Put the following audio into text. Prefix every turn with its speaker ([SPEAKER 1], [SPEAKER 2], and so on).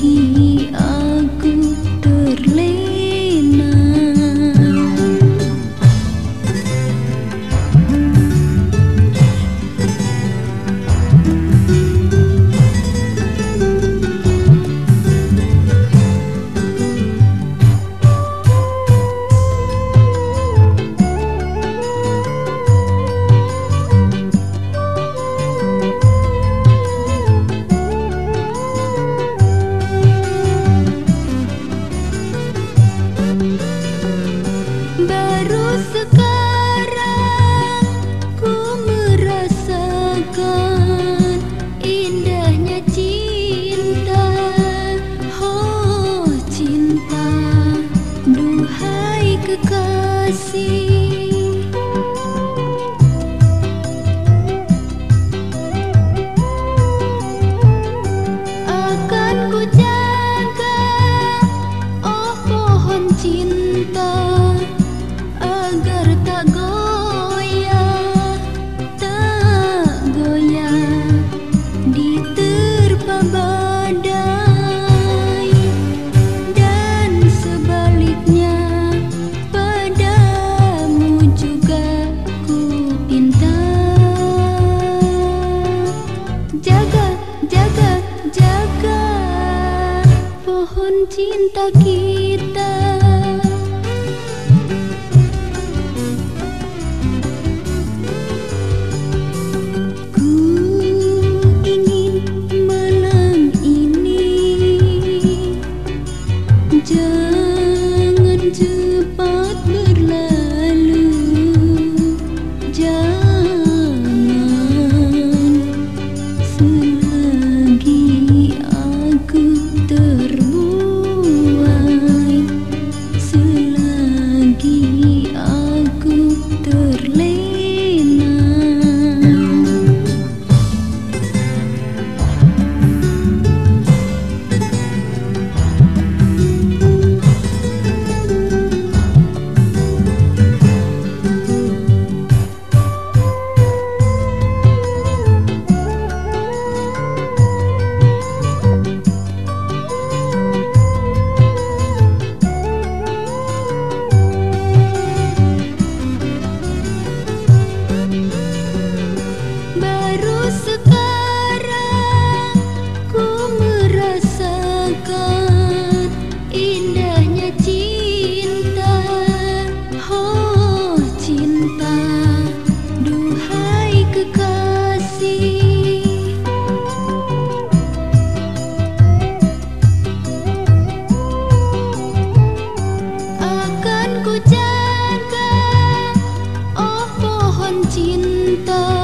[SPEAKER 1] की cinta cantar.